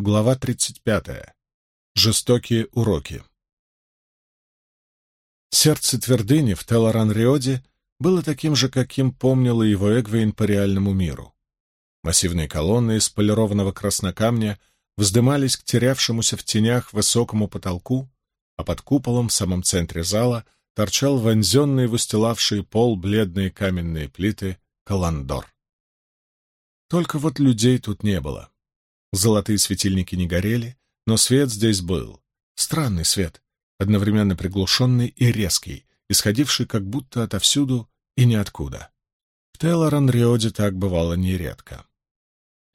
Глава 35. Жестокие уроки. Сердце твердыни в Телоран-Риоде было таким же, каким помнила его Эгвейн по реальному миру. Массивные колонны из полированного краснокамня вздымались к терявшемуся в тенях высокому потолку, а под куполом в самом центре зала торчал вонзенный в устилавший пол бледные каменные плиты каландор. Только вот людей тут не было. Золотые светильники не горели, но свет здесь был. Странный свет, одновременно приглушенный и резкий, исходивший как будто отовсюду и ниоткуда. В Телоран-Риоде так бывало нередко.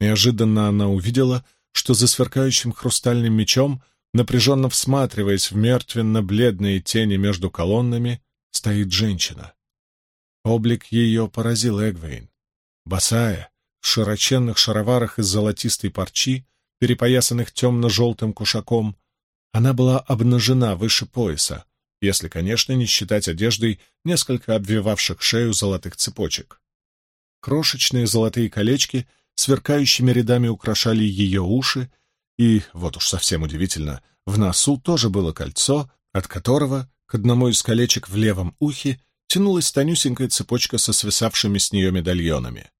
Неожиданно она увидела, что за сверкающим хрустальным мечом, напряженно всматриваясь в мертвенно-бледные тени между колоннами, стоит женщина. Облик ее поразил Эгвейн. Босая, в широченных шароварах из золотистой парчи, перепоясанных темно-желтым кушаком. Она была обнажена выше пояса, если, конечно, не считать одеждой несколько обвивавших шею золотых цепочек. Крошечные золотые колечки сверкающими рядами украшали ее уши, и, вот уж совсем удивительно, в носу тоже было кольцо, от которого к одному из колечек в левом ухе тянулась тонюсенькая цепочка со свисавшими с нее медальонами.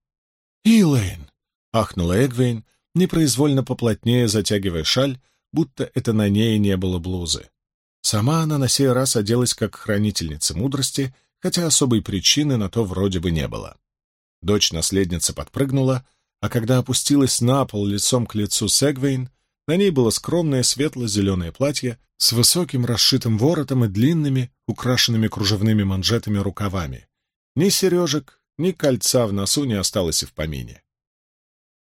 «Илэйн!» — ахнула Эгвейн, непроизвольно поплотнее затягивая шаль, будто это на ней не было блузы. Сама она на сей раз оделась как хранительница мудрости, хотя особой причины на то вроде бы не было. Дочь-наследница подпрыгнула, а когда опустилась на пол лицом к лицу с Эгвейн, на ней было скромное светло-зеленое платье с высоким расшитым воротом и длинными, украшенными кружевными манжетами рукавами. Ни сережек, ни кольца в носу не осталось и в помине.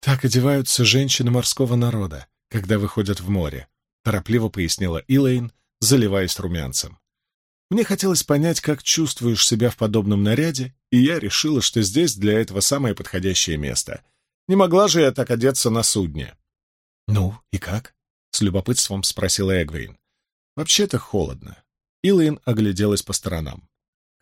«Так одеваются женщины морского народа, когда выходят в море», — торопливо пояснила Илэйн, заливаясь румянцем. «Мне хотелось понять, как чувствуешь себя в подобном наряде, и я решила, что здесь для этого самое подходящее место. Не могла же я так одеться на судне». «Ну, и как?» — с любопытством спросила Эгвейн. «Вообще-то холодно». Илэйн огляделась по сторонам.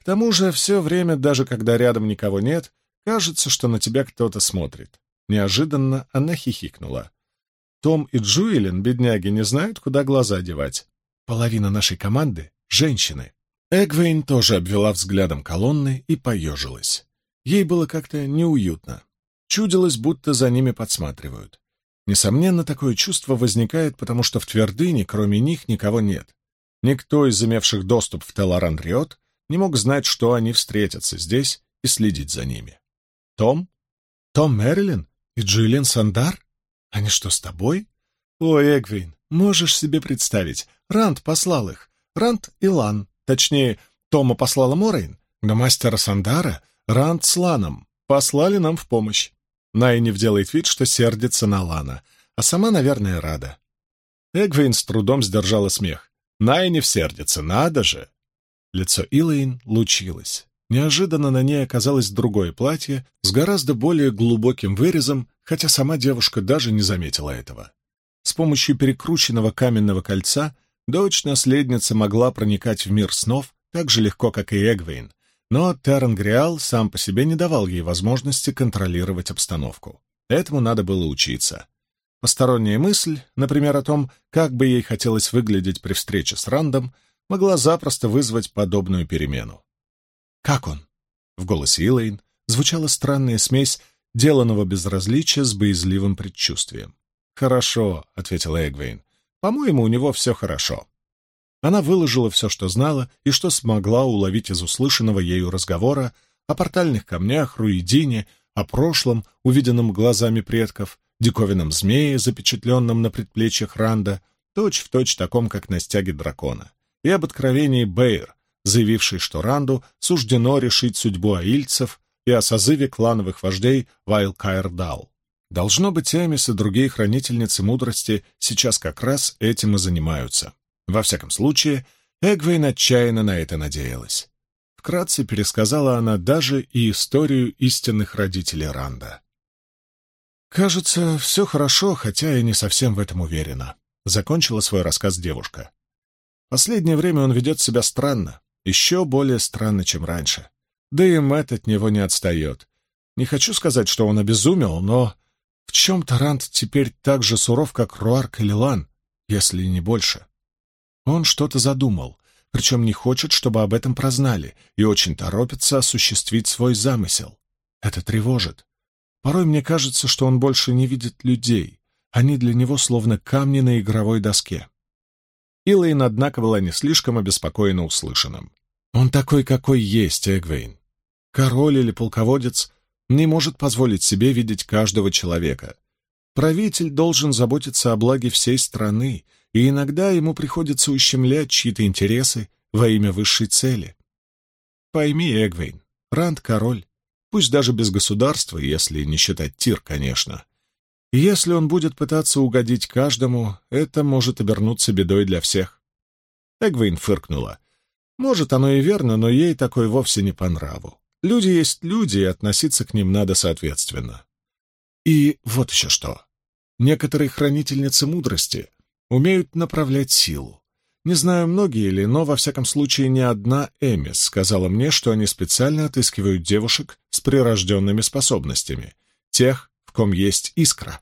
К тому же все время, даже когда рядом никого нет, кажется, что на тебя кто-то смотрит. Неожиданно она хихикнула. Том и Джуэлин, бедняги, не знают, куда глаза девать. Половина нашей команды — женщины. Эгвейн тоже обвела взглядом колонны и поежилась. Ей было как-то неуютно. Чудилось, будто за ними подсматривают. Несомненно, такое чувство возникает, потому что в твердыне, кроме них, никого нет. Никто из имевших доступ в Телоран-Риот не мог знать, что они встретятся здесь и следить за ними. Том? Том Мэрилин и Джуэлин Сандар? Они что, с тобой? Ой, Эгвин, можешь себе представить, Ранд послал их. Ранд и Лан, точнее, Тома послала Морейн, но мастера Сандара Ранд с Ланом послали нам в помощь. Найниф делает вид, что сердится на Лана, а сама, наверное, рада. Эгвин с трудом сдержала смех. Найниф сердится, надо же! Лицо Илэйн лучилось. Неожиданно на ней оказалось другое платье с гораздо более глубоким вырезом, хотя сама девушка даже не заметила этого. С помощью перекрученного каменного кольца дочь-наследница могла проникать в мир снов так же легко, как и Эгвейн, но Терангриал сам по себе не давал ей возможности контролировать обстановку. Этому надо было учиться. Посторонняя мысль, например, о том, как бы ей хотелось выглядеть при встрече с Рандом, могла запросто вызвать подобную перемену. «Как он?» — в голосе Илэйн звучала странная смесь деланного безразличия с боязливым предчувствием. «Хорошо», — ответила Эгвейн. «По-моему, у него все хорошо». Она выложила все, что знала и что смогла уловить из услышанного ею разговора о портальных камнях, руидине, о прошлом, увиденном глазами предков, диковинном змее, запечатленном на предплечьях Ранда, точь-в-точь точь таком, как на стяге дракона и об откровении Бэйр, заявившей, что Ранду суждено решить судьбу аильцев и о созыве клановых вождей Вайлкаэрдал. Должно быть, Эмис и другие хранительницы мудрости сейчас как раз этим и занимаются. Во всяком случае, Эгвейн отчаянно на это надеялась. Вкратце пересказала она даже и историю истинных родителей Ранда. «Кажется, все хорошо, хотя я не совсем в этом уверена», — закончила свой рассказ девушка. Последнее время он ведет себя странно, еще более странно, чем раньше. Да и Мэтт от него не отстает. Не хочу сказать, что он обезумел, но В чем-то Ранд теперь так же суров, как Руарк или Лан, если не больше. Он что-то задумал, причем не хочет, чтобы об этом прознали, и очень торопится осуществить свой замысел. Это тревожит. Порой мне кажется, что он больше не видит людей. Они для него словно камни на игровой доске. Илэйн, однако, была не слишком обеспокоена услышанным. Он такой, какой есть, Эгвейн. Король или полководец не может позволить себе видеть каждого человека. Правитель должен заботиться о благе всей страны, и иногда ему приходится ущемлять чьи-то интересы во имя высшей цели. Пойми, Эгвейн, Ранд — король, пусть даже без государства, если не считать Тир, конечно. Если он будет пытаться угодить каждому, это может обернуться бедой для всех. Эгвейн фыркнула. Может, оно и верно, но ей такое вовсе не по нраву. Люди есть люди, и относиться к ним надо соответственно. И вот еще что. Некоторые хранительницы мудрости умеют направлять силу. Не знаю, многие ли, но, во всяком случае, не одна Эмис сказала мне, что они специально отыскивают девушек с прирожденными способностями, тех, в ком есть искра.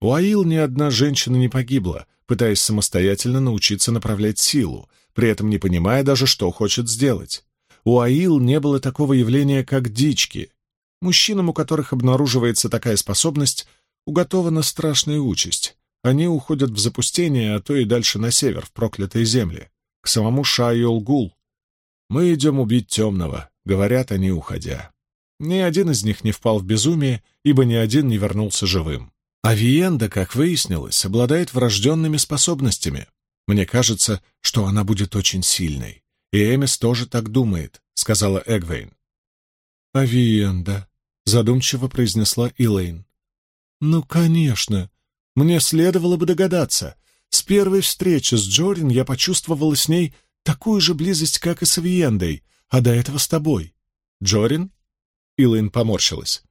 У Аил ни одна женщина не погибла, пытаясь самостоятельно научиться направлять силу, при этом не понимая даже, что хочет сделать. У Аил не было такого явления, как дички. Мужчинам, у которых обнаруживается такая способность, уготована страшная участь. Они уходят в запустение, а то и дальше на север, в проклятые земли, к самому Шайол-Гул. «Мы идем убить темного», — говорят они, уходя. Ни один из них не впал в безумие, ибо ни один не вернулся живым. А Виенда, как выяснилось, обладает врожденными способностями. Мне кажется, что она будет очень сильной. И Эмис тоже так думает, — сказала Эгвейн. «А Виенда», — задумчиво произнесла Илэйн. «Ну, конечно. Мне следовало бы догадаться. С первой встречи с Джорин я почувствовала с ней такую же близость, как и с Виендой, а до этого с тобой. Джорин?» Илайн поморщилась.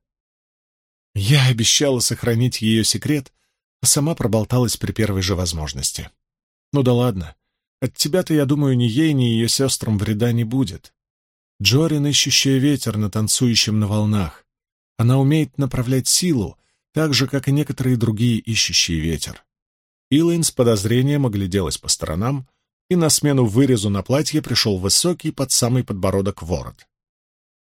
Я обещала сохранить ее секрет, а сама проболталась при первой же возможности. Ну да ладно. От тебя-то, я думаю, ни ей, ни ее сестрам вреда не будет. Джорин, ищущая ветер на танцующем на волнах. Она умеет направлять силу, так же, как и некоторые другие ищущие ветер. Илайн с подозрением огляделась по сторонам, и на смену вырезу на платье пришел высокий под самый подбородок ворот.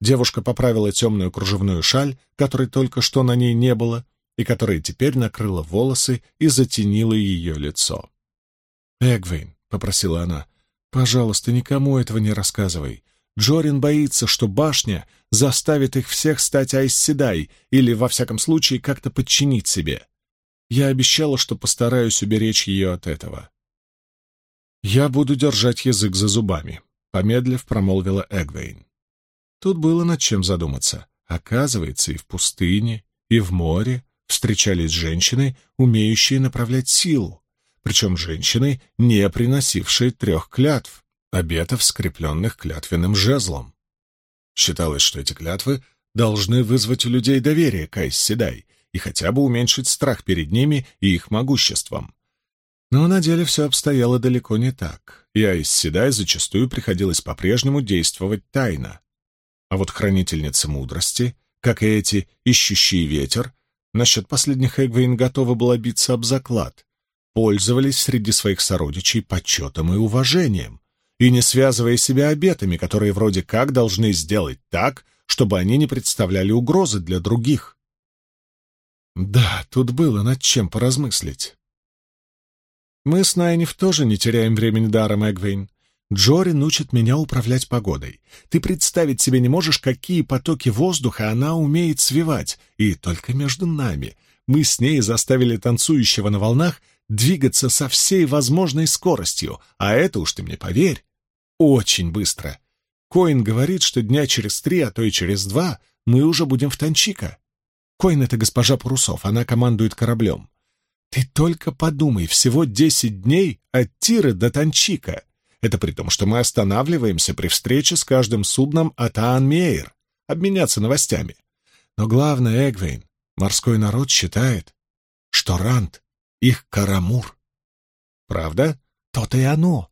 Девушка поправила темную кружевную шаль, которой только что на ней не было, и которая теперь накрыла волосы и затенила ее лицо. «Эгвейн», — попросила она, — «пожалуйста, никому этого не рассказывай. Джорин боится, что башня заставит их всех стать Айсседай или, во всяком случае, как-то подчинить себе. Я обещала, что постараюсь уберечь ее от этого. «Я буду держать язык за зубами», — помедлив промолвила Эгвейн. Тут было над чем задуматься. Оказывается, и в пустыне, и в море встречались женщины, умеющие направлять силу, причем женщины, не приносившие трех клятв обетов, скрепленных клятвенным жезлом. Считалось, что эти клятвы должны вызвать у людей доверие к Айсседай и хотя бы уменьшить страх перед ними и их могуществом. Но на деле все обстояло далеко не так, и Айсседай зачастую приходилось по-прежнему действовать тайно. А вот хранительницы мудрости, как и эти ищущие ветер, насчет последних Эгвейн готова была биться об заклад, пользовались среди своих сородичей почетом и уважением, и не связывая себя обетами, которые вроде как должны сделать так, чтобы они не представляли угрозы для других. Да, тут было над чем поразмыслить. Мы с Найниф тоже не теряем времени даром, Эгвейн. Джорин учит меня управлять погодой. Ты представить себе не можешь, какие потоки воздуха она умеет свивать. И только между нами. Мы с ней заставили танцующего на волнах двигаться со всей возможной скоростью, а это уж ты мне поверь, очень быстро. Коин говорит, что дня через три, а то и через два мы уже будем в Танчика. Коин — это госпожа Парусов, она командует кораблем. Ты только подумай, всего десять дней от Тиры до Танчика. Это при том, что мы останавливаемся при встрече с каждым судном от Аанмейр, обменяться новостями. Но главное, Эгвейн, морской народ считает, что Рант — их Карамур. Правда? То-то и оно.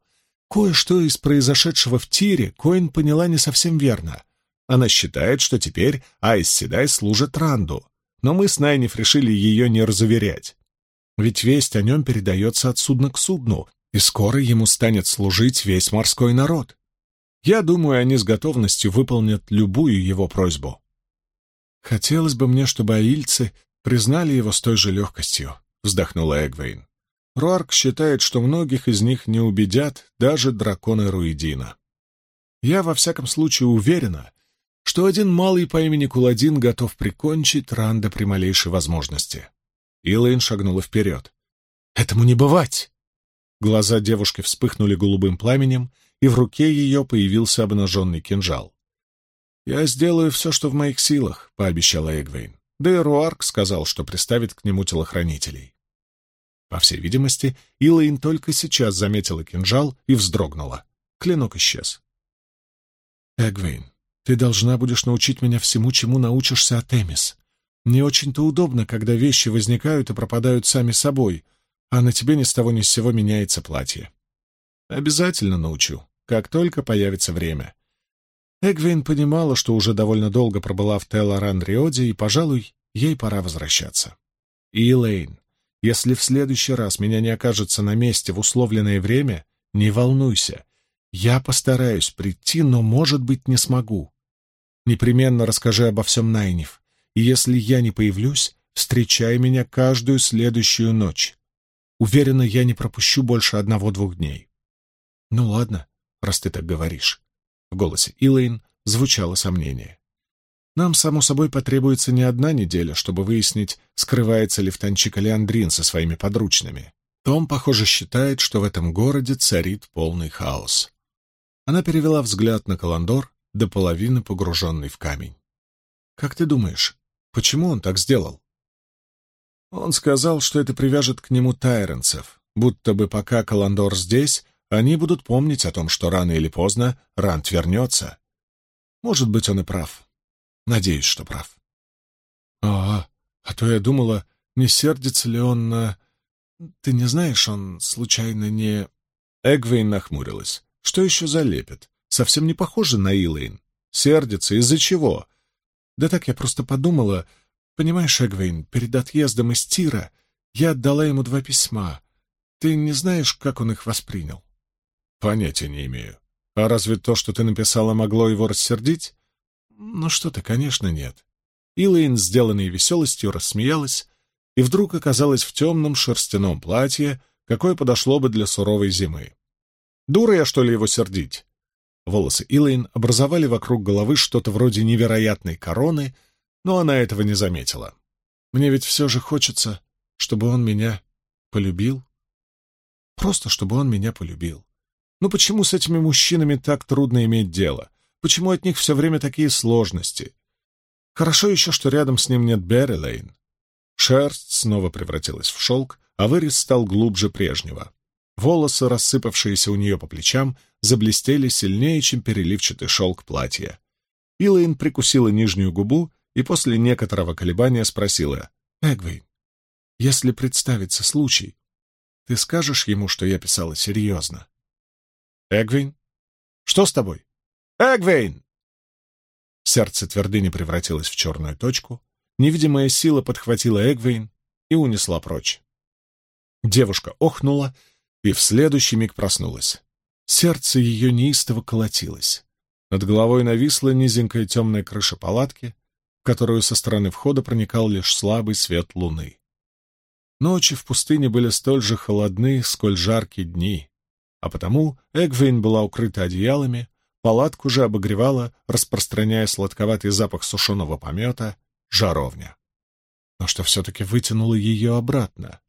Кое-что из произошедшего в тире Коин поняла не совсем верно. Она считает, что теперь Айс Седай служит Ранду. но мы с Найниф решили ее не разуверять. Ведь весть о нем передается от судна к судну, и скоро ему станет служить весь морской народ. Я думаю, они с готовностью выполнят любую его просьбу. Хотелось бы мне, чтобы аильцы признали его с той же легкостью, вздохнула Эгвейн. Руарк считает, что многих из них не убедят даже драконы Руидина. Я, во всяком случае, уверена, что один малый по имени Куладин готов прикончить Ранда при малейшей возможности. Илэйн шагнула вперед. «Этому не бывать!» Глаза девушки вспыхнули голубым пламенем, и в руке ее появился обнаженный кинжал. «Я сделаю все, что в моих силах», — пообещала Эгвейн. Да и Руарк сказал, что приставит к нему телохранителей. По всей видимости, Илэйн только сейчас заметила кинжал и вздрогнула. Клинок исчез. «Эгвейн, ты должна будешь научить меня всему, чему научишься от Эмис. Не очень-то удобно, когда вещи возникают и пропадают сами собой, а на тебе ни с того ни с сего меняется платье. Обязательно научу, как только появится время». Эгвейн понимала, что уже довольно долго пробыла в Телоран-Риоде, и, пожалуй, ей пора возвращаться. И если в следующий раз меня не окажется на месте в условленное время, не волнуйся. Я постараюсь прийти, но, может быть, не смогу. Непременно расскажи обо всем Найниф, и если я не появлюсь, встречай меня каждую следующую ночь. Уверена, я не пропущу больше одного-двух дней. Ну ладно, раз ты так говоришь. В голосе Илэйн звучало сомнение. Нам, само собой, потребуется не одна неделя, чтобы выяснить, скрывается ли в Танчик Леандрин со своими подручными. Том, похоже, считает, что в этом городе царит полный хаос. Она перевела взгляд на Каландор, до половины погруженный в камень. «Как ты думаешь, почему он так сделал?» Он сказал, что это привяжет к нему тайренцев, будто бы пока Каландор здесь, они будут помнить о том, что рано или поздно Рант вернется. Может быть, он и прав. Надеюсь, что прав. А, а то я думала, не сердится ли он на... Ты не знаешь, он случайно не... Эгвейн нахмурилась. Что еще за лепет? Совсем не похоже на Илэйн. Сердится из-за чего? Да так я просто подумала... Понимаешь, Эгвейн, перед отъездом из Тира я отдала ему два письма. Ты не знаешь, как он их воспринял? Понятия не имею. А разве то, что ты написала, могло его рассердить? Ну что ты, конечно, нет. Илэйн, сделанной веселостью, рассмеялась и вдруг оказалась в темном шерстяном платье, какое подошло бы для суровой зимы. Дура я, что ли, его сердить? Волосы Илэйн образовали вокруг головы что-то вроде невероятной короны, но она этого не заметила. Мне ведь все же хочется, чтобы он меня полюбил. Просто чтобы он меня полюбил. Ну почему с этими мужчинами так трудно иметь дело? Почему от них все время такие сложности? Хорошо еще, что рядом с ним нет Берри Лейн. Шерсть снова превратилась в шелк, а вырез стал глубже прежнего. Волосы, рассыпавшиеся у нее по плечам, заблестели сильнее, чем переливчатый шелк платья. Илэйн прикусила нижнюю губу и после некоторого колебания спросила, «Эгвейн, если представится случай, ты скажешь ему, что я писала серьезно?» «Эгвейн, что с тобой?» «Эгвейн!» Сердце твердыни превратилось в черную точку, невидимая сила подхватила Эгвейн и унесла прочь. Девушка охнула и в следующий миг проснулась. Сердце ее неистово колотилось. Над головой нависла низенькая темная крыша палатки, которую со стороны входа проникал лишь слабый свет луны. Ночи в пустыне были столь же холодны, сколь жаркие дни, а потому Эгвейн была укрыта одеялами, Палатку же обогревала, распространяя сладковатый запах сушеного помета, жаровня. Но что все-таки вытянуло ее обратно?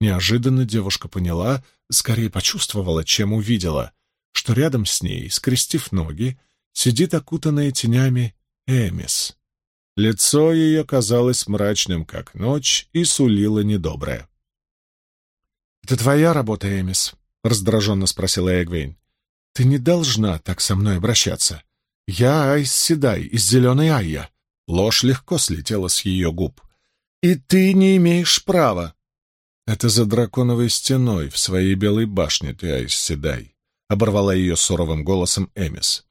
Неожиданно девушка поняла, скорее почувствовала, чем увидела, что рядом с ней, скрестив ноги, сидит окутанная тенями Эмис. Лицо ее казалось мрачным, как ночь, и сулило недоброе. — Это твоя работа, Эмис? — раздраженно спросила Эгвейн. Ты не должна так со мной обращаться. Я Айс Седай из Зеленой Айя. Ложь легко слетела с ее губ. И ты не имеешь права. Это за драконовой стеной в своей белой башне ты, Айс Седай, оборвала ее суровым голосом Эмис.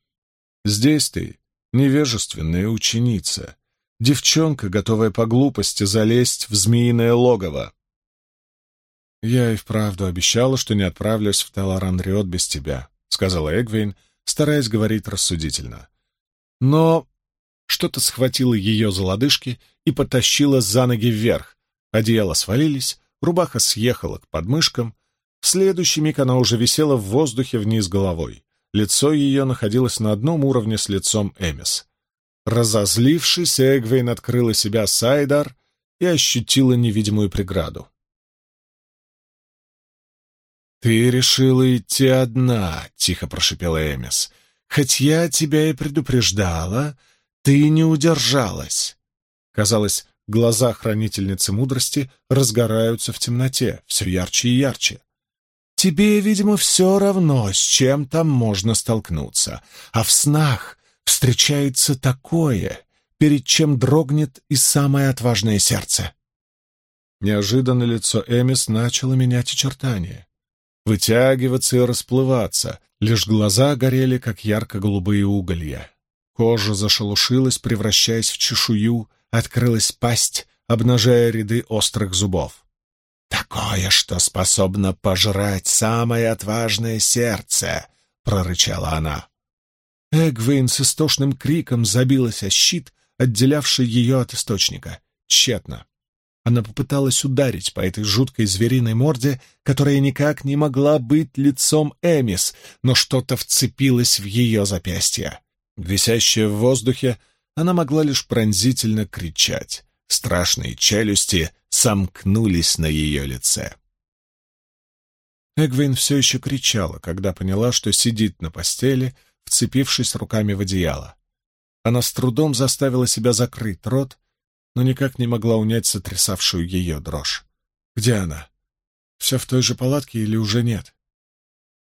Здесь ты невежественная ученица. Девчонка, готовая по глупости залезть в змеиное логово. «Я и вправду обещала, что не отправлюсь в Теларан-Риот без тебя», — сказала Эгвейн, стараясь говорить рассудительно. Но что-то схватило ее за лодыжки и потащило за ноги вверх. Одеяла свалились, рубаха съехала к подмышкам. В следующий миг она уже висела в воздухе вниз головой. Лицо ее находилось на одном уровне с лицом Эмис. Разозлившись, Эгвейн открыла себя Сайдар и ощутила невидимую преграду. «Ты решила идти одна», — тихо прошипела Эмис. «Хоть я тебя и предупреждала, ты не удержалась». Казалось, глаза хранительницы мудрости разгораются в темноте, все ярче и ярче. Тебе, видимо, все равно, с чем там можно столкнуться, а в снах встречается такое, перед чем дрогнет и самое отважное сердце. Неожиданно лицо Эмис начало менять очертания вытягиваться и расплываться, лишь глаза горели, как ярко-голубые уголья. Кожа зашелушилась, превращаясь в чешую, открылась пасть, обнажая ряды острых зубов. «Такое, что способно пожрать самое отважное сердце!» — прорычала она. Эгвейн с истошным криком забилась о щит, отделявший ее от источника. Тщетно. Она попыталась ударить по этой жуткой звериной морде, которая никак не могла быть лицом Эмис, но что-то вцепилось в ее запястье. Висящая в воздухе, она могла лишь пронзительно кричать. Страшные челюсти сомкнулись на ее лице. Эгвин все еще кричала, когда поняла, что сидит на постели, вцепившись руками в одеяло. Она с трудом заставила себя закрыть рот, но никак не могла унять сотрясавшую ее дрожь. Где она? Все в той же палатке или уже нет?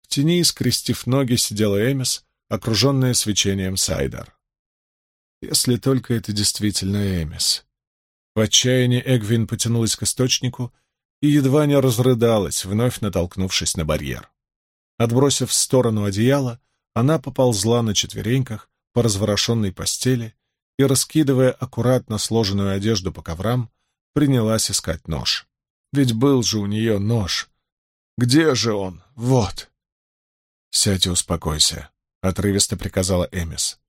В тени, скрестив ноги, сидела Эмис, окруженная свечением Сайдар. Если только это действительно Эмис. В отчаянии Эгвин потянулась к источнику и едва не разрыдалась, вновь натолкнувшись на барьер. Отбросив в сторону одеяло, она поползла на четвереньках по разворошенной постели и, раскидывая аккуратно сложенную одежду по коврам, принялась искать нож. Ведь был же у нее нож. Где же он? Вот. «Сядь и успокойся», — отрывисто приказала Эмис.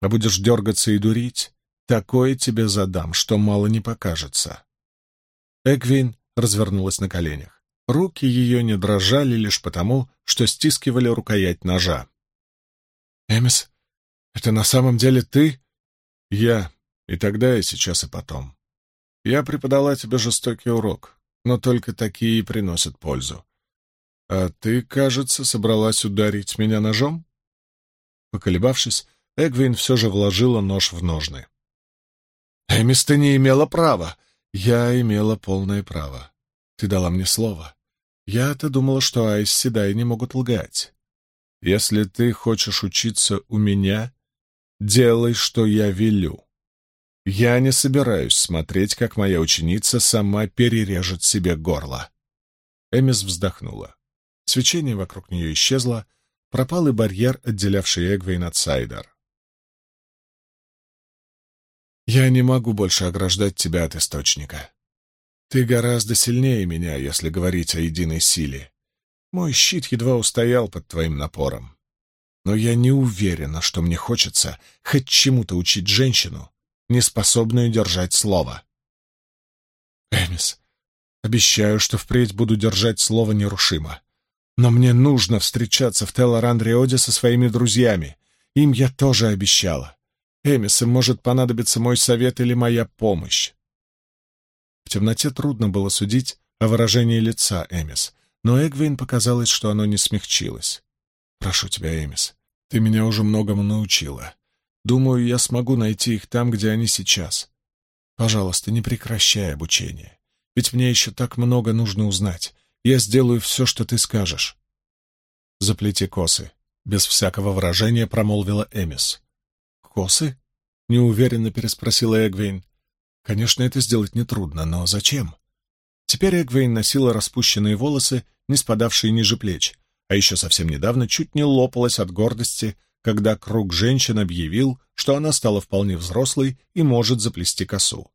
«А будешь дергаться и дурить, такое тебе задам, что мало не покажется». Эгвин развернулась на коленях. Руки ее не дрожали лишь потому, что стискивали рукоять ножа. «Эмис, это на самом деле ты?» Я и тогда, и сейчас, и потом. Я преподала тебе жестокий урок, но только такие и приносят пользу. А ты, кажется, собралась ударить меня ножом? Поколебавшись, Эгвин все же вложила нож в ножны. Эмис, ты не имела права. Я имела полное право. Ты дала мне слово. Я-то думала, что Айс Седай не могут лгать. Если ты хочешь учиться у меня, Делай, что я велю. Я не собираюсь смотреть, как моя ученица сама перережет себе горло. Эмис вздохнула. Свечение вокруг нее исчезло, пропал и барьер, отделявший Эгвейн от Сайдер. «Я не могу больше ограждать тебя от источника. Ты гораздо сильнее меня, если говорить о единой силе. Мой щит едва устоял под твоим напором но я не уверена, что мне хочется хоть чему-то учить женщину, не способную держать слово. Эмис, обещаю, что впредь буду держать слово нерушимо. Но мне нужно встречаться в Телорандриоде со своими друзьями. Им я тоже обещала. Эмис, им может понадобиться мой совет или моя помощь. В темноте трудно было судить о выражении лица Эмис, но Эгвин показалось, что оно не смягчилось. «Прошу тебя, Эмис, ты меня уже многому научила. Думаю, я смогу найти их там, где они сейчас. Пожалуйста, не прекращай обучение. Ведь мне еще так много нужно узнать. Я сделаю все, что ты скажешь. Заплети косы. Без всякого выражения промолвила Эмис. Косы? Неуверенно переспросила Эгвейн. Конечно, это сделать нетрудно, но зачем? Теперь Эгвейн носила распущенные волосы, не спадавшие ниже плеч, а еще совсем недавно чуть не лопалась от гордости когда круг женщин объявил, что она стала вполне взрослой и может заплести косу.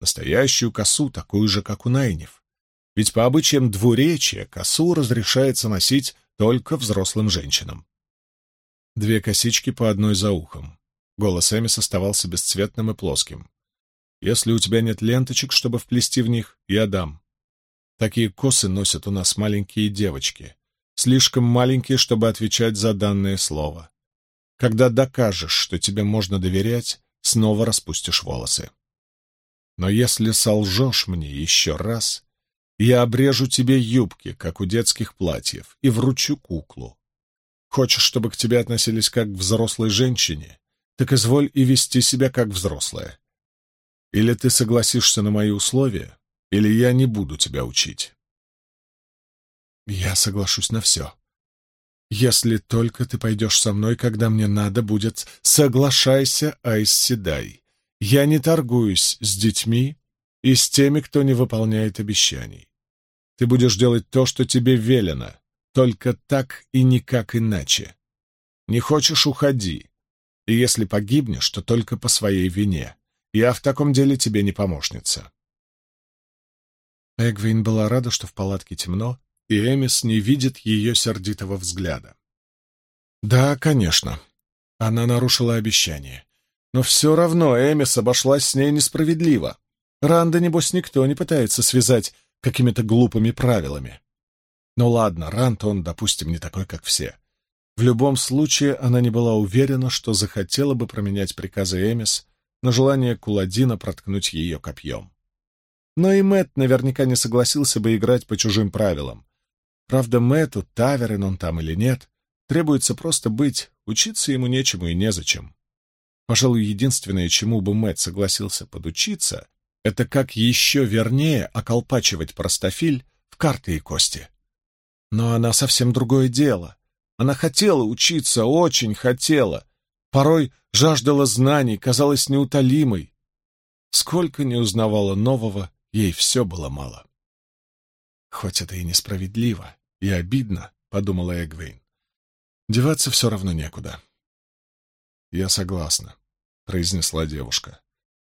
Настоящую косу, такую же, как у Найнев. Ведь по обычаям двуречия косу разрешается носить только взрослым женщинам. Две косички по одной за ухом. Голос Эмис оставался бесцветным и плоским. «Если у тебя нет ленточек, чтобы вплести в них, я дам. Такие косы носят у нас маленькие девочки, слишком маленькие, чтобы отвечать за данное слово. Когда докажешь, что тебе можно доверять, снова распустишь волосы. Но если солжешь мне еще раз, я обрежу тебе юбки, как у детских платьев, и вручу куклу. Хочешь, чтобы к тебе относились как к взрослой женщине, так изволь и вести себя как взрослая. Или ты согласишься на мои условия, или я не буду тебя учить. Я соглашусь на все. Если только ты пойдешь со мной, когда мне надо будет, соглашайся, Айс Седай. Я не торгуюсь с детьми и с теми, кто не выполняет обещаний. Ты будешь делать то, что тебе велено, только так и никак иначе. Не хочешь — уходи. И если погибнешь, то только по своей вине. Я в таком деле тебе не помощница. Эгвин была рада, что в палатке темно, и Эмис не видит ее сердитого взгляда. Да, конечно, она нарушила обещание. Но все равно Эмис обошлась с ней несправедливо. Ранда, небось, никто не пытается связать какими-то глупыми правилами. Ну ладно, Ранд, он, допустим, не такой, как все. В любом случае, она не была уверена, что захотела бы променять приказы Эмис на желание Куладина проткнуть ее копьем. Но и Мэт наверняка не согласился бы играть по чужим правилам. Правда, Мэту, таверен он там или нет, требуется просто быть, учиться ему нечему и незачем. Пожалуй, единственное, чему бы Мэт согласился подучиться, это как еще вернее околпачивать простофиль в карты и кости. Но она совсем другое дело. Она хотела учиться, очень хотела. Порой жаждала знаний, казалась неутолимой. Сколько не узнавала нового, Ей все было мало. «Хоть это и несправедливо, и обидно», — подумала Эгвейн. «Деваться все равно некуда». «Я согласна», — произнесла девушка.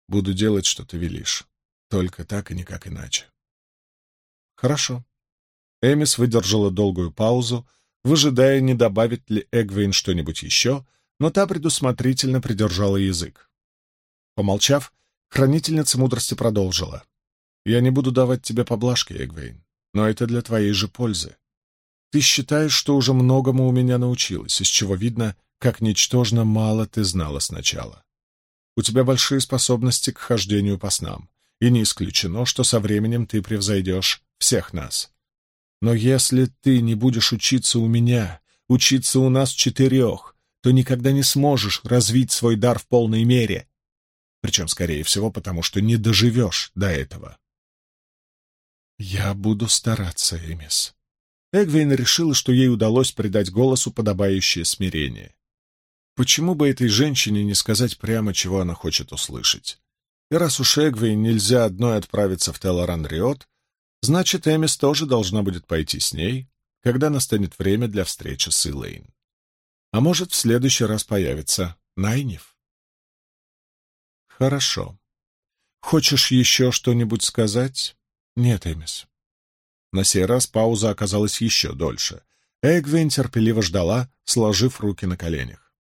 «Буду делать, что ты велишь. Только так и никак иначе». «Хорошо». Эмис выдержала долгую паузу, выжидая, не добавит ли Эгвейн что-нибудь еще, но та предусмотрительно придержала язык. Помолчав, хранительница мудрости продолжила. Я не буду давать тебе поблажки, Эгвейн, но это для твоей же пользы. Ты считаешь, что уже многому у меня научилась, из чего видно, как ничтожно мало ты знала сначала. У тебя большие способности к хождению по снам, и не исключено, что со временем ты превзойдешь всех нас. Но если ты не будешь учиться у меня, учиться у нас четырех, то никогда не сможешь развить свой дар в полной мере. Причем, скорее всего, потому что не доживешь до этого. «Я буду стараться, Эмис». Эгвейн решила, что ей удалось придать голосу подобающее смирение. Почему бы этой женщине не сказать прямо, чего она хочет услышать? И раз уж Эгвейн нельзя одной отправиться в Телоран-Риот, значит, Эмис тоже должна будет пойти с ней, когда настанет время для встречи с Илэйн. А может, в следующий раз появится Найниф? Хорошо. Хочешь еще что-нибудь сказать? «Нет, Эмис». На сей раз пауза оказалась еще дольше. Эгвин терпеливо ждала, сложив руки на коленях.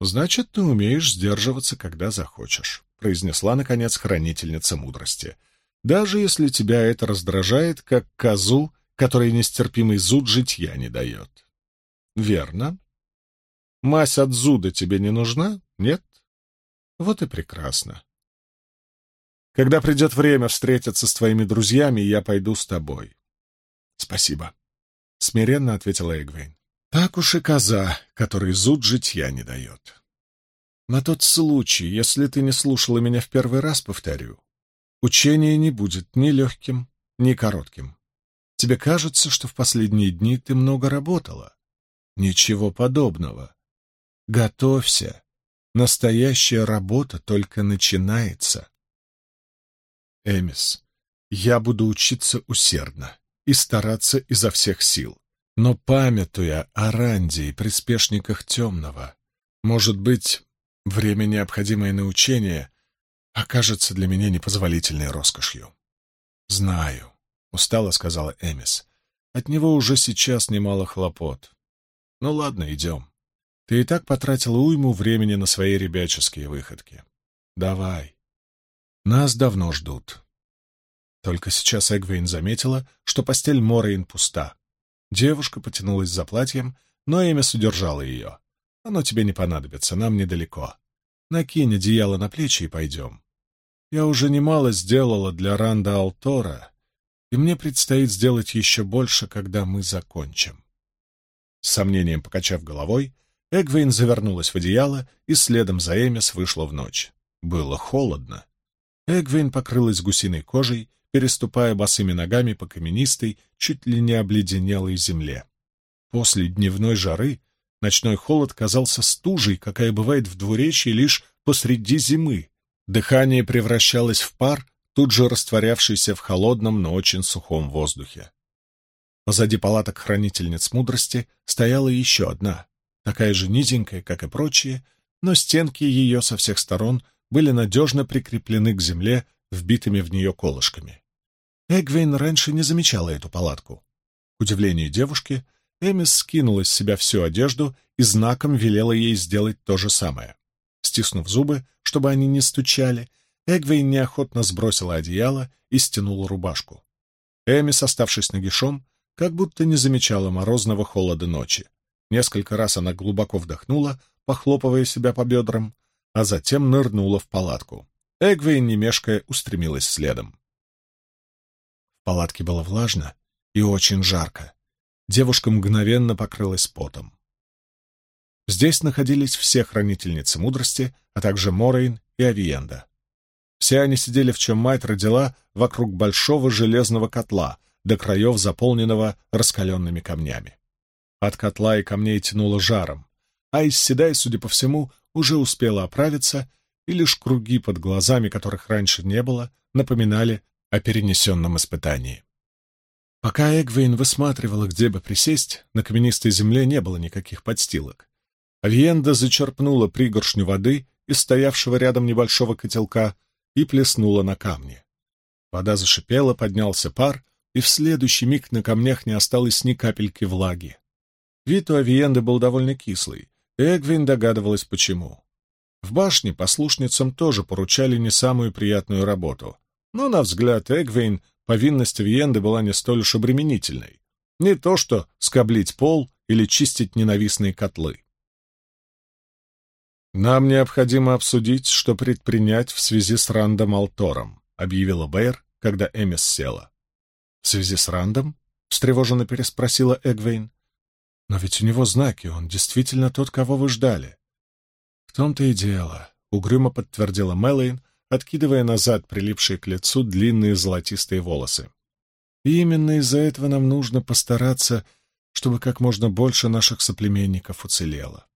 «Значит, ты умеешь сдерживаться, когда захочешь», — произнесла, наконец, хранительница мудрости. «Даже если тебя это раздражает, как козу, которой нестерпимый зуд житья не дает». «Верно. Мазь от зуда тебе не нужна? Нет? Вот и прекрасно. Когда придет время встретиться с твоими друзьями, я пойду с тобой. — Спасибо, — смиренно ответила Эгвейн. — Так уж и коза, которой зуд житья не дает. На тот случай, если ты не слушала меня в первый раз, повторю, учение не будет ни легким, ни коротким. Тебе кажется, что в последние дни ты много работала? Ничего подобного. Готовься. Настоящая работа только начинается. Эмис, я буду учиться усердно и стараться изо всех сил. Но памятуя о Ранде и приспешниках темного, может быть, время, необходимое на учение, окажется для меня непозволительной роскошью. «Знаю», — устало сказала Эмис. «От него уже сейчас немало хлопот. Ну ладно, идем. Ты и так потратила уйму времени на свои ребяческие выходки. Давай. Нас давно ждут». Только сейчас Эгвейн заметила, что постель Морейн пуста. Девушка потянулась за платьем, но Эмис удержала ее. «Оно тебе не понадобится, нам недалеко. Накинь одеяло на плечи и пойдем. Я уже немало сделала для Ранда Алтора, и мне предстоит сделать еще больше, когда мы закончим». С сомнением покачав головой, Эгвейн завернулась в одеяло и следом за Эмис вышла в ночь. Было холодно. Эгвейн покрылась гусиной кожей переступая босыми ногами по каменистой, чуть ли не обледенелой земле. После дневной жары ночной холод казался стужей, какая бывает в двуречье лишь посреди зимы. Дыхание превращалось в пар, тут же растворявшийся в холодном, но очень сухом воздухе. Позади палаток хранительниц мудрости стояла еще одна, такая же низенькая, как и прочие, но стенки ее со всех сторон были надежно прикреплены к земле вбитыми в нее колышками. Эгвейн раньше не замечала эту палатку. К удивлению девушки, Эмис скинула с себя всю одежду и знаком велела ей сделать то же самое. Стиснув зубы, чтобы они не стучали, Эгвейн неохотно сбросила одеяло и стянула рубашку. Эмис, оставшись нагишом, как будто не замечала морозного холода ночи. Несколько раз она глубоко вдохнула, похлопывая себя по бедрам, а затем нырнула в палатку. Эгвейн, не мешкая, устремилась следом. В палатке было влажно и очень жарко. Девушка мгновенно покрылась потом. Здесь находились все хранительницы мудрости, а также Морейн и Авиенда. Все они сидели, в чем мать родила, вокруг большого железного котла, до краев заполненного раскаленными камнями. От котла и камней тянуло жаром, а из седай, судя по всему, уже успела оправиться и лишь круги под глазами, которых раньше не было, напоминали о перенесенном испытании. Пока Эгвейн высматривала, где бы присесть, на каменистой земле не было никаких подстилок. Авиенда зачерпнула пригоршню воды из стоявшего рядом небольшого котелка и плеснула на камни. Вода зашипела, поднялся пар, и в следующий миг на камнях не осталось ни капельки влаги. Вид у Авиенды был довольно кислый, Эгвин догадывалась, почему. В башне послушницам тоже поручали не самую приятную работу. Но, на взгляд Эгвейн, повинность Виенды была не столь уж обременительной. Не то что скоблить пол или чистить ненавистные котлы. «Нам необходимо обсудить, что предпринять в связи с Рандом Алтором», — объявила Бэйр, когда Эмис села. «В связи с Рандом?» — встревоженно переспросила Эгвейн. «Но ведь у него знаки, он действительно тот, кого вы ждали. «В том-то и дело», — угрюмо подтвердила Мэлэйн, откидывая назад прилипшие к лицу длинные золотистые волосы. «И именно из-за этого нам нужно постараться, чтобы как можно больше наших соплеменников уцелело».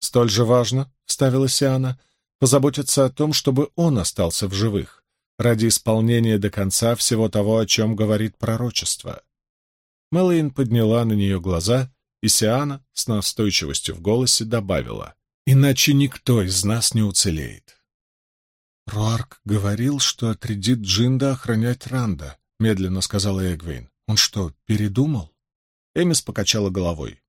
«Столь же важно», — вставила Сиана, — «позаботиться о том, чтобы он остался в живых, ради исполнения до конца всего того, о чем говорит пророчество». Мэлэйн подняла на нее глаза, и с настойчивостью в голосе добавила иначе никто из нас не уцелеет. Руарк говорил, что отрядит Джинда охранять Ранда, — медленно сказала Эгвейн. Он что, передумал? Эмис покачала головой.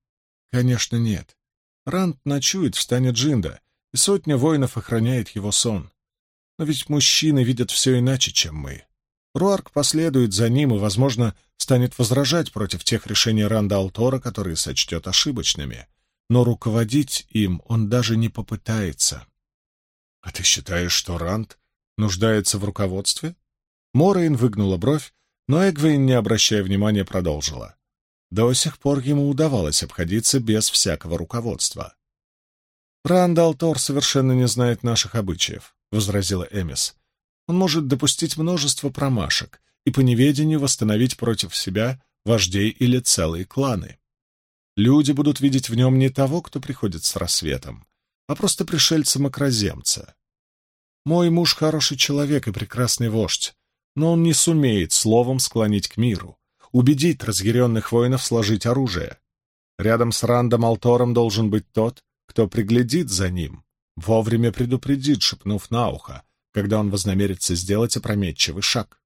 Конечно, нет. Ранд ночует в стане Джинда, и сотня воинов охраняет его сон. Но ведь мужчины видят все иначе, чем мы. Руарк последует за ним и, возможно, станет возражать против тех решений Ранда Алтора, которые сочтет ошибочными но руководить им он даже не попытается. — А ты считаешь, что Ранд нуждается в руководстве? Морейн выгнула бровь, но Эгвейн, не обращая внимания, продолжила. До сих пор ему удавалось обходиться без всякого руководства. «Рандал Тор совершенно не знает наших обычаев», — возразила Эмис. «Он может допустить множество промашек и по неведению восстановить против себя вождей или целые кланы. Люди будут видеть в нем не того, кто приходит с рассветом, а просто пришельца-макроземца. Мой муж хороший человек и прекрасный вождь, но он не сумеет словом склонить к миру. убедить разъяренных воинов сложить оружие. Рядом с Рандом Алтором должен быть тот, кто приглядит за ним, вовремя предупредит, шепнув на ухо, когда он вознамерится сделать опрометчивый шаг.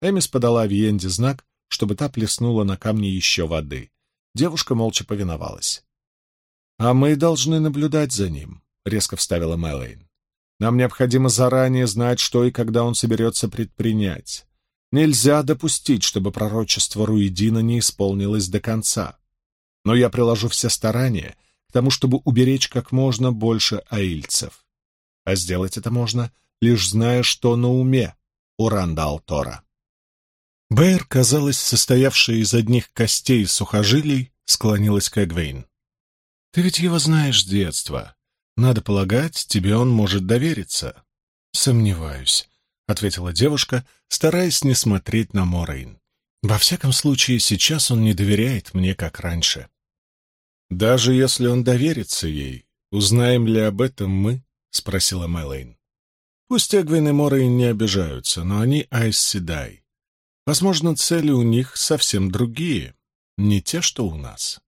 Эмис подала Виенде знак, чтобы та плеснула на камни еще воды. Девушка молча повиновалась. «А мы должны наблюдать за ним», — резко вставила Мэлэйн. «Нам необходимо заранее знать, что и когда он соберется предпринять. Нельзя допустить, чтобы пророчество Руидина не исполнилось до конца. Но я приложу все старания к тому, чтобы уберечь как можно больше аильцев. А сделать это можно, лишь зная, что на уме у Ранда Алтора». Бэйр, казалось, состоявшая из одних костей и сухожилий, склонилась к Эгвейн. «Ты ведь его знаешь с детства. Надо полагать, тебе он может довериться». «Сомневаюсь», — ответила девушка, стараясь не смотреть на Морейн. «Во всяком случае, сейчас он не доверяет мне, как раньше». «Даже если он доверится ей, узнаем ли об этом мы?» — спросила Мэлэйн. «Пусть Эгвейн и Морейн не обижаются, но они Айс Седай. Возможно, цели у них совсем другие, не те, что у нас.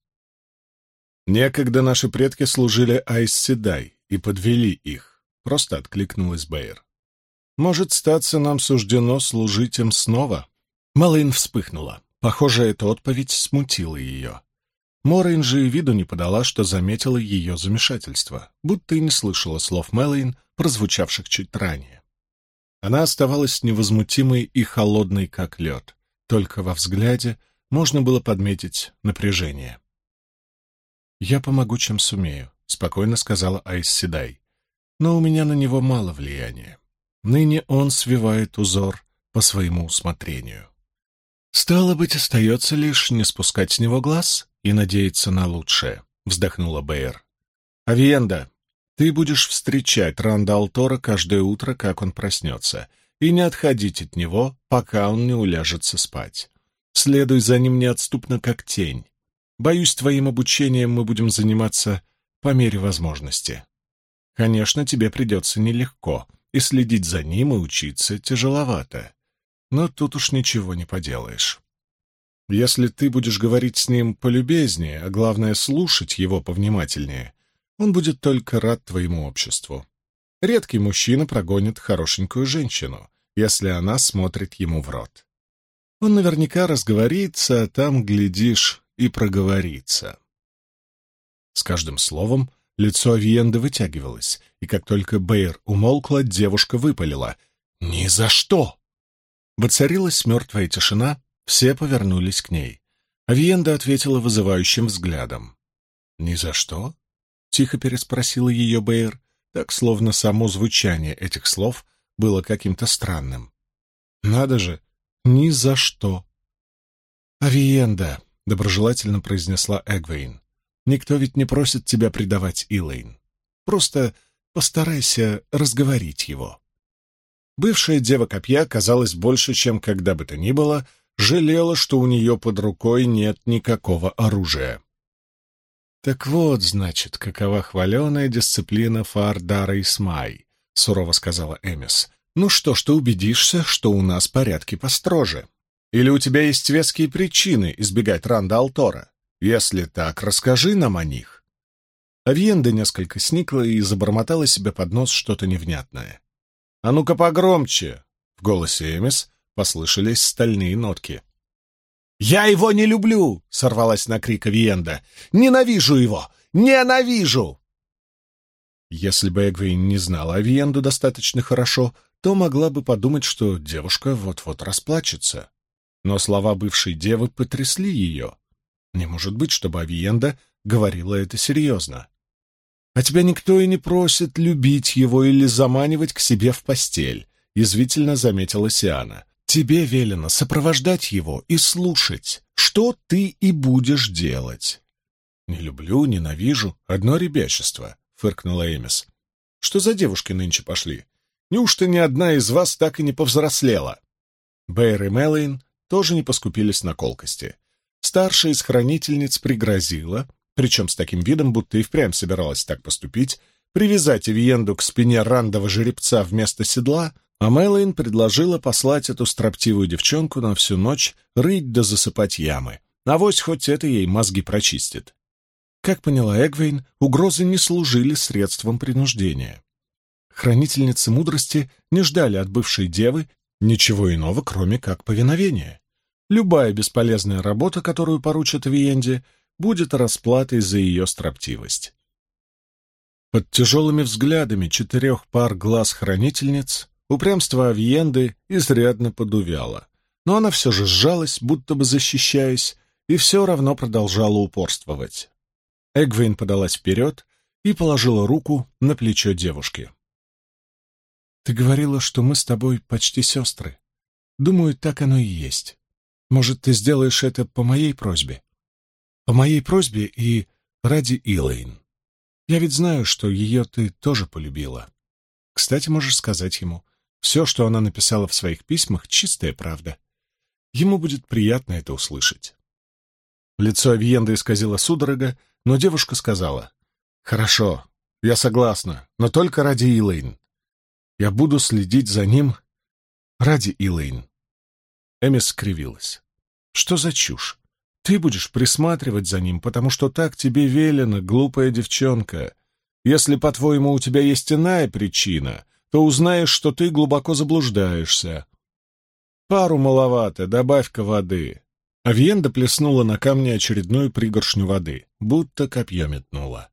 Некогда наши предки служили Айс-Седай и подвели их, просто откликнулась Бэйр. Может, статься нам суждено служить им снова? Малин вспыхнула. Похоже, эта отповедь смутила ее. Морейн же и виду не подала, что заметила ее замешательство, будто и не слышала слов Мэлэйн, прозвучавших чуть ранее. Она оставалась невозмутимой и холодной, как лед. Только во взгляде можно было подметить напряжение. «Я помогу, чем сумею», — спокойно сказала Айс Седай. «Но у меня на него мало влияния. Ныне он свивает узор по своему усмотрению. Стало быть, остается лишь не спускать с него глаз и надеяться на лучшее», — вздохнула Бэйр. «Авиенда, ты будешь встречать Ранда Алтора каждое утро, как он проснется, и не отходить от него, пока он не уляжется спать. Следуй за ним неотступно, как тень. Боюсь, твоим обучением мы будем заниматься по мере возможности. Конечно, тебе придется нелегко, и следить за ним и учиться тяжеловато. Но тут уж ничего не поделаешь. Если ты будешь говорить с ним полюбезнее, а главное, слушать его повнимательнее, он будет только рад твоему обществу. Редкий мужчина прогонит хорошенькую женщину, если она смотрит ему в рот. Он наверняка разговорится, а там, глядишь, и проговорится. С каждым словом лицо Авиенды вытягивалось, и как только Бэйр умолкла, девушка выпалила. «Ни за что!» Воцарилась мертвая тишина, все повернулись к ней. Авиенда ответила вызывающим взглядом. «Ни за что?» — тихо переспросила ее Бэйр, так словно само звучание этих слов было каким-то странным. «Надо же! Ни за что!» «Авиенда!» — доброжелательно произнесла Эгвейн. «Никто ведь не просит тебя предавать Илэйн. Просто постарайся разговорить его». Бывшая дева копья, казалось, больше, чем когда бы то ни было, жалела, что у нее под рукой нет никакого оружия. «Так вот, значит, какова хваленая дисциплина Фардара и Смай», — сурово сказала Эмис. «Ну что ж, ты убедишься, что у нас порядки построже. Или у тебя есть веские причины избегать Ранда Алтора? Если так, расскажи нам о них». Авиенда несколько сникла и забормотала себе под нос что-то невнятное. «А ну-ка погромче!» — в голосе Эмис послышались стальные нотки. «Я его не люблю!» — сорвалась на крик Авиенда. «Ненавижу его! Ненавижу!» Если бы Эгвейн не знала Авиенду достаточно хорошо, то могла бы подумать, что девушка вот-вот расплачется. Но слова бывшей девы потрясли ее. Не может быть, чтобы Авиенда говорила это серьезно. «А тебя никто и не просит любить его или заманивать к себе в постель», — язвительно заметила Сиана. Тебе велено сопровождать его и слушать, что ты и будешь делать. — Не люблю, ненавижу, одно ребячество, — фыркнула Эмис. — Что за девушки нынче пошли? Неужто ни одна из вас так и не повзрослела? Бэйр и Мэлэйн тоже не поскупились на колкости. Старшая из хранительниц пригрозила, причем с таким видом, будто и впрямь собиралась так поступить, привязать Эвиенду к спине рандового жеребца вместо седла, А Мэлэйн предложила послать эту строптивую девчонку на всю ночь рыть да засыпать ямы. Авось хоть это ей мозги прочистит. Как поняла Эгвейн, угрозы не служили средством принуждения. Хранительницы мудрости не ждали от бывшей девы ничего иного, кроме как повиновения. Любая бесполезная работа, которую поручат Виенде, будет расплатой за ее строптивость. Под тяжелыми взглядами четырех пар глаз хранительниц упрямство Авиенды изрядно подувяло, но она все же сжалась, будто бы защищаясь, и все равно продолжала упорствовать. Эгвейн подалась вперед и положила руку на плечо девушки. «Ты говорила, что мы с тобой почти сестры. Думаю, так оно и есть. Может, ты сделаешь это по моей просьбе? По моей просьбе и ради Илэйн. Я ведь знаю, что ее ты тоже полюбила. Кстати, можешь сказать ему, все, что она написала в своих письмах, чистая правда. Ему будет приятно это услышать». Лицо Авиенды исказило судорога, но девушка сказала, «Хорошо, я согласна, но только ради Илэйн. Я буду следить за ним ради Илэйн». Эмис скривилась. «Что за чушь? Ты будешь присматривать за ним, потому что так тебе велено, глупая девчонка. Если, по-твоему, у тебя есть иная причина, то узнаешь, что ты глубоко заблуждаешься. Пару маловато, добавь-ка воды. Авиенда плеснула на камни очередную пригоршню воды, будто копье метнула.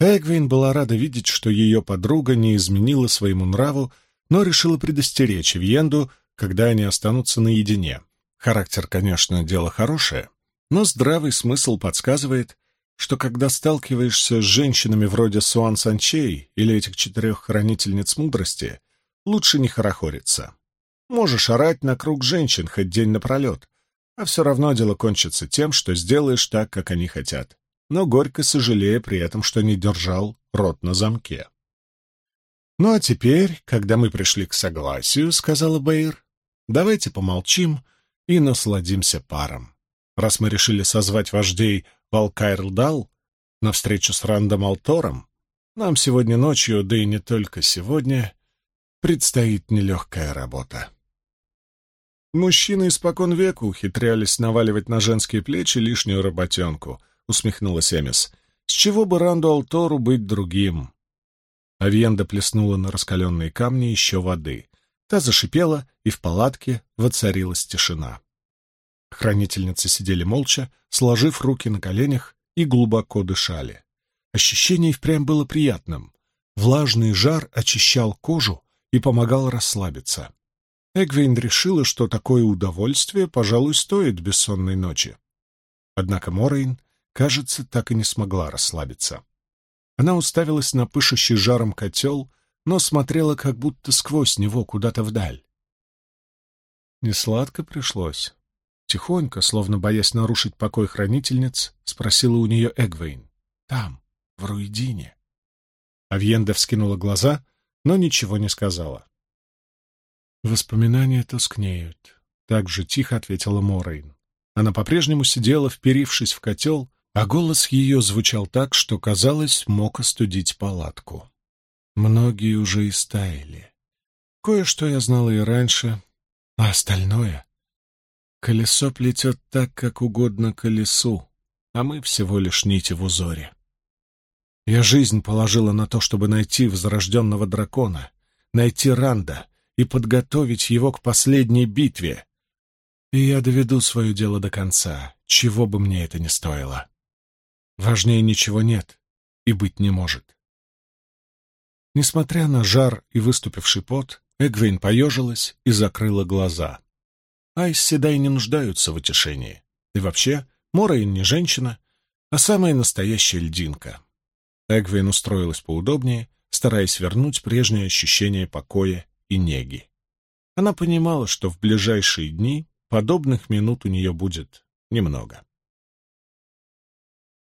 Эгвин была рада видеть, что ее подруга не изменила своему нраву, но решила предостеречь Авиенду, когда они останутся наедине. Характер, конечно, дело хорошее, но здравый смысл подсказывает, что когда сталкиваешься с женщинами вроде Суан Санчей или этих четырех хранительниц мудрости, лучше не хорохориться. Можешь орать на круг женщин хоть день напролет, а все равно дело кончится тем, что сделаешь так, как они хотят, но горько сожалея при этом, что не держал рот на замке. «Ну а теперь, когда мы пришли к согласию, — сказала Бэйр, — давайте помолчим и насладимся паром. Раз мы решили созвать вождей Валкайрлдал на встречу с Рандом Алтором, нам сегодня ночью, да и не только сегодня, предстоит нелегкая работа». «Мужчины испокон века ухитрялись наваливать на женские плечи лишнюю работенку», — усмехнулась Эмис. «С чего бы Ранду Алтору быть другим?» Авиенда плеснула на раскаленные камни еще воды. Та зашипела, и в палатке воцарилась тишина. Хранительницы сидели молча, сложив руки на коленях и глубоко дышали. Ощущение впрямь было приятным. Влажный жар очищал кожу и помогал расслабиться. Эгвейн решила, что такое удовольствие, пожалуй, стоит бессонной ночи. Однако Морейн, кажется, так и не смогла расслабиться. Она уставилась на пышущий жаром котел, но смотрела как будто сквозь него куда-то вдаль. Несладко пришлось. Тихонько, словно боясь нарушить покой хранительниц, спросила у нее Эгвейн. «Там, в Руидине». Авьенда вскинула глаза, но ничего не сказала. «Воспоминания тускнеют», — так же тихо ответила Морейн. Она по-прежнему сидела, вперившись в котел, а голос ее звучал так, что, казалось, мог остудить палатку. Многие уже истаяли. Кое-что я знала и раньше, а остальное... Колесо плетет так, как угодно колесу, а мы всего лишь нити в узоре. Я жизнь положила на то, чтобы найти возрожденного дракона, найти Ранда, и подготовить его к последней битве. И я доведу свое дело до конца, чего бы мне это ни стоило. Важнее ничего нет и быть не может. Несмотря на жар и выступивший пот, Эгвейн поежилась и закрыла глаза. Айс Седай не нуждаются в утешении. И вообще, Морейн не женщина, а самая настоящая льдинка. Эгвейн устроилась поудобнее, стараясь вернуть прежнее ощущение покоя и неги. Она понимала, что в ближайшие дни подобных минут у нее будет немного.